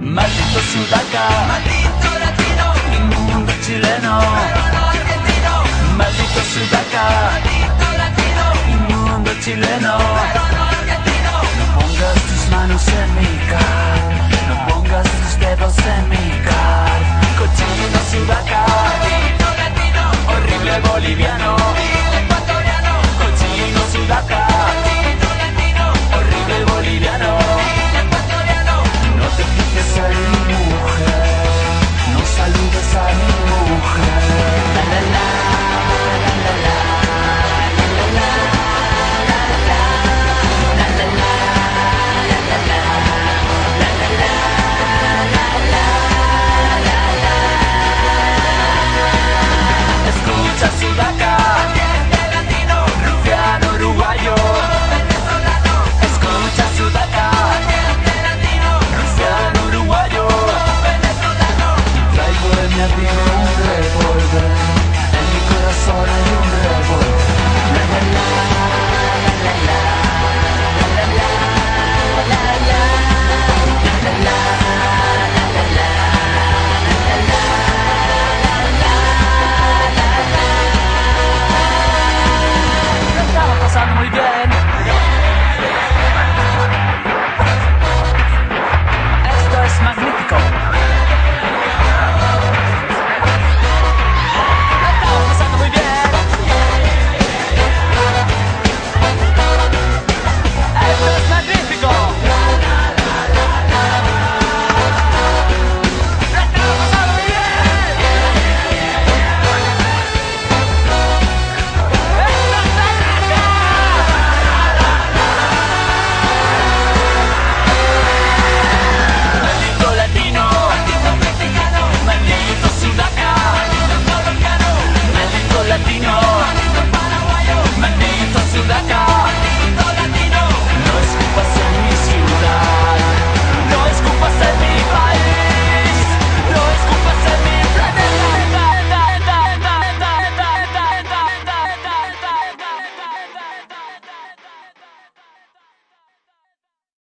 Maldito sudaca, maldito latino, inmundo chileno, argentino. Maldito sudaca, maldito latino, inmundo chileno, argentino. No pongas tus manos en mi cara, no pongas tus dedos en mi